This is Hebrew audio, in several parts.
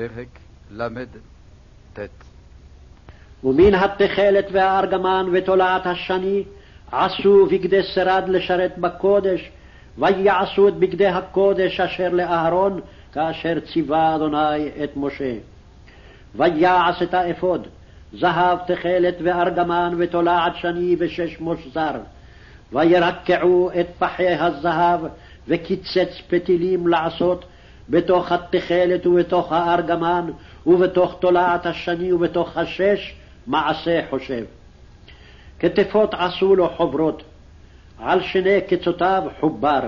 פרק ל"ט ומן התכלת והארגמן ותולעת השני עשו בגדי שרד לשרת בקודש, ויעשו את בגדי הקודש אשר לאהרון, כאשר ציווה אדוני את משה. ויעש את האפוד, זהב תכלת וארגמן ותולעת שני ושש מושזר. וירקעו את פחי הזהב, וקיצץ פתילים לעשות בתוך התכלת ובתוך הארגמן, ובתוך תולעת השני ובתוך השש, מעשה חושב. כתפות עשו לו חוברות, על שני קצותיו חובר.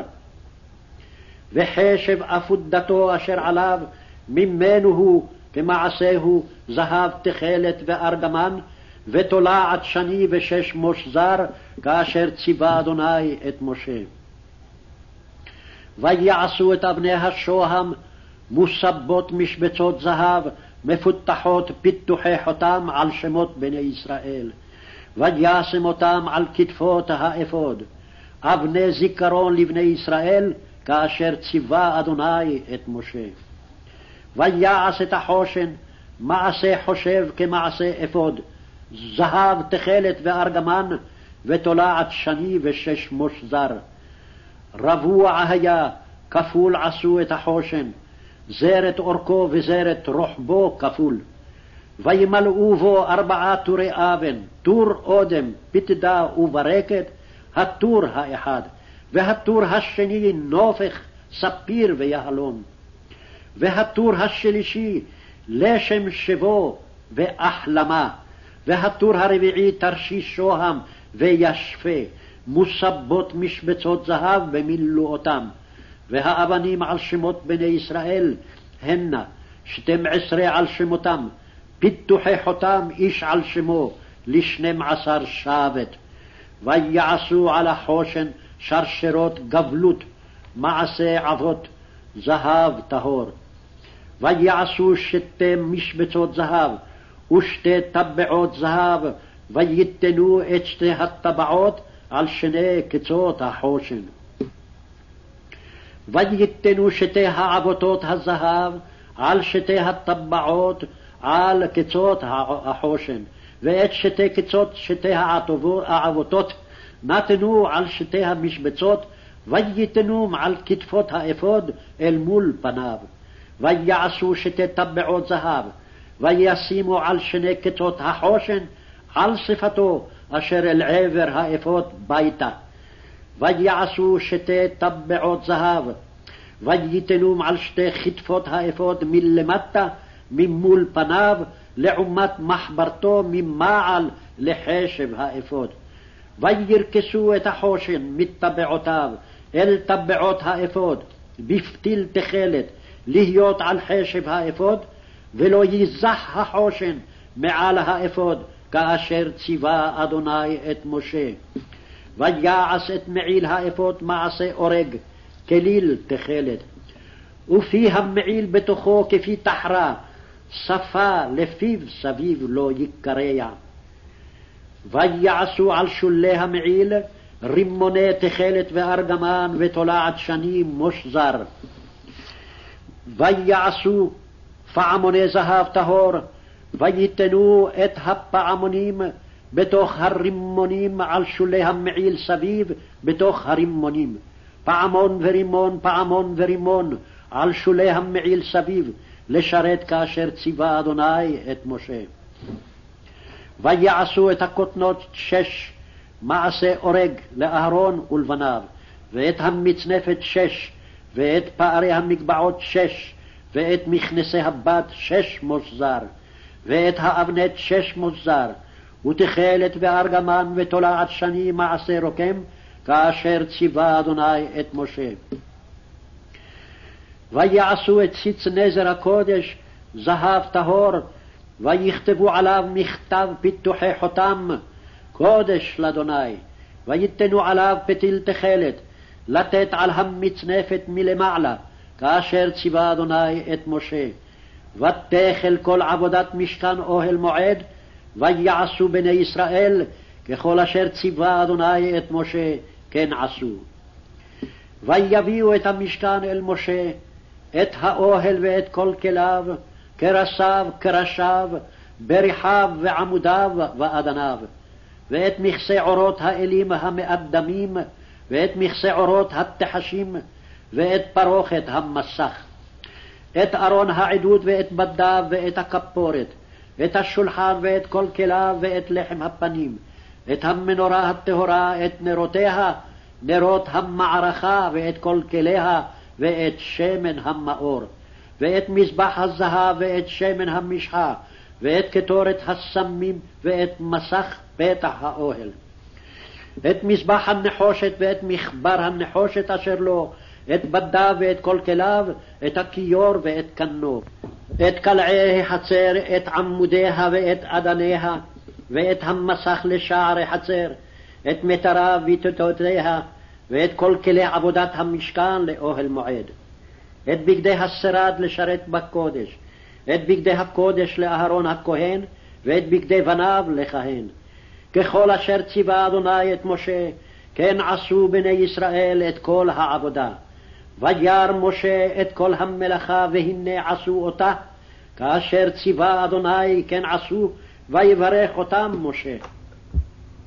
וחשב אפודתו אשר עליו, ממנו הוא, כמעשהו, זהב תכלת וארגמן, ותולעת שני ושש מושזר, כאשר ציווה אדוני את משה. ויעשו את אבני השוהם מוסבות משבצות זהב, מפותחות פיתוחי חותם על שמות בני ישראל. וישם אותם על כתפות האפוד, אבני זיכרון לבני ישראל, כאשר ציווה אדוני את משה. ויעש את החושן, מעשה חושב כמעשה אפוד, זהב תכלת וארגמן, ותולעת שני ושש מושזר. רבוע היה, כפול עשו את החושן, זרת אורכו וזרת רוחבו כפול. וימלאו בו ארבעה טורי אבן, טור אודם, פתדה וברקת, הטור האחד, והטור השני נופך, ספיר ויהלום. והטור השלישי לשם שבו והחלמה, והטור הרביעי תרשיש שוהם וישפה, מוסבות משבצות זהב במילואותם. והאבנים על שמות בני ישראל הנה שתים עשרה על שמותם, פיתוחי חותם איש על שמו, לשנים עשר שבט. ויעשו על החושן שרשרות גבלות, מעשה אבות, זהב טהור. ויעשו שתי משבצות זהב, ושתי טבעות זהב, ויתנו את שתי הטבעות על שני קצות החושן. ויתנו שתי העבותות הזהב על שתי הטבעות על קצות החושן, ואת שתי קצות שתי העבותות נתנו על שתי המשבצות, ויתנום על כתפות האפוד אל מול פניו. ויעשו שתי טבעות זהב, וישימו על שני קצות החושן על שפתו אשר אל עבר האפוד ביתה. ויעשו שתי טבעות זהב, ויתנום על שתי כתפות האפוד מלמטה, ממול פניו, לעומת מחברתו ממעל לחשב האפוד. וירכסו את החושן מטבעותיו אל טבעות האפוד, בפתיל תכלת, להיות על חשב האפוד, ולא ייזח החושן מעל האפוד, כאשר ציווה אדוני את משה. ויעש את מעיל האפוד מעשה אורג, כליל תכלת. ופי המעיל בתוכו כפי תחרה, שפה לפיו סביב לא יקרע. ויעשו על שולי המעיל רימוני תכלת וארגמן ותולעת שנים מושזר. ויעשו פעמוני זהב טהור, ויתנו את הפעמונים בתוך הרימונים על שולי המעיל סביב, בתוך הרימונים. פעמון ורימון, פעמון ורימון, על שולי המעיל סביב, לשרת כאשר ציווה אדוני את משה. ויעשו את הכותנות שש, מעשה אורג לאהרון ולבניו, ואת המצנפת שש, ואת פערי המגבעות שש, ואת מכנסי הבת שש מושזר, ואת האבנת שש מושזר, ותכלת וארגמן ותולעת שני מעשה רוקם, כאשר ציווה אדוני את משה. ויעשו את ציץ נזר הקודש זהב טהור, ויכתבו עליו מכתב פיתוחי חותם, קודש לאדוני, ויתנו עליו פתיל תכלת, לתת על המצנפת מלמעלה, כאשר ציווה אדוני את משה. ותכל כל עבודת משכן אוהל מועד, ויעשו בני ישראל ככל אשר ציווה אדוני את משה, כן עשו. ויביאו את המשכן אל משה, את האוהל ואת כל כליו, כרסיו כראשיו, בריחיו ועמודיו ואדניו. ואת מכסה עורות האלים המאדמים, ואת מכסה עורות התחשים, ואת פרוכת המסך. את ארון העדות ואת בדיו ואת הכפורת, את השולחן ואת כל כליו ואת לחם הפנים, את המנורה הטהורה, את נרותיה, נרות המערכה ואת כל כליה, ואת שמן המאור, ואת מזבח הזהב ואת שמן המשחה, ואת קטורת הסמים ואת מסך פתח האוהל. את מזבח הנחושת ואת מחבר הנחושת אשר לו, את בדיו ואת כל כליו, את הכיור ואת קנו, את קלעי החצר, את עמודיה ואת אדניה, ואת המסך לשערי חצר, את מטרה ותותותיה, ואת כל כלי עבודת המשכן לאוהל מועד. את בגדי השרד לשרת בקודש, את בגדי הקודש לאהרון הכהן, ואת בגדי בניו לכהן. ככל אשר ציווה אדוני את משה, כן עשו בני ישראל את כל העבודה. וירא משה את כל המלאכה, והנה עשו אותה, כאשר ציווה אדוני כן עשו, ויברך אותם משה.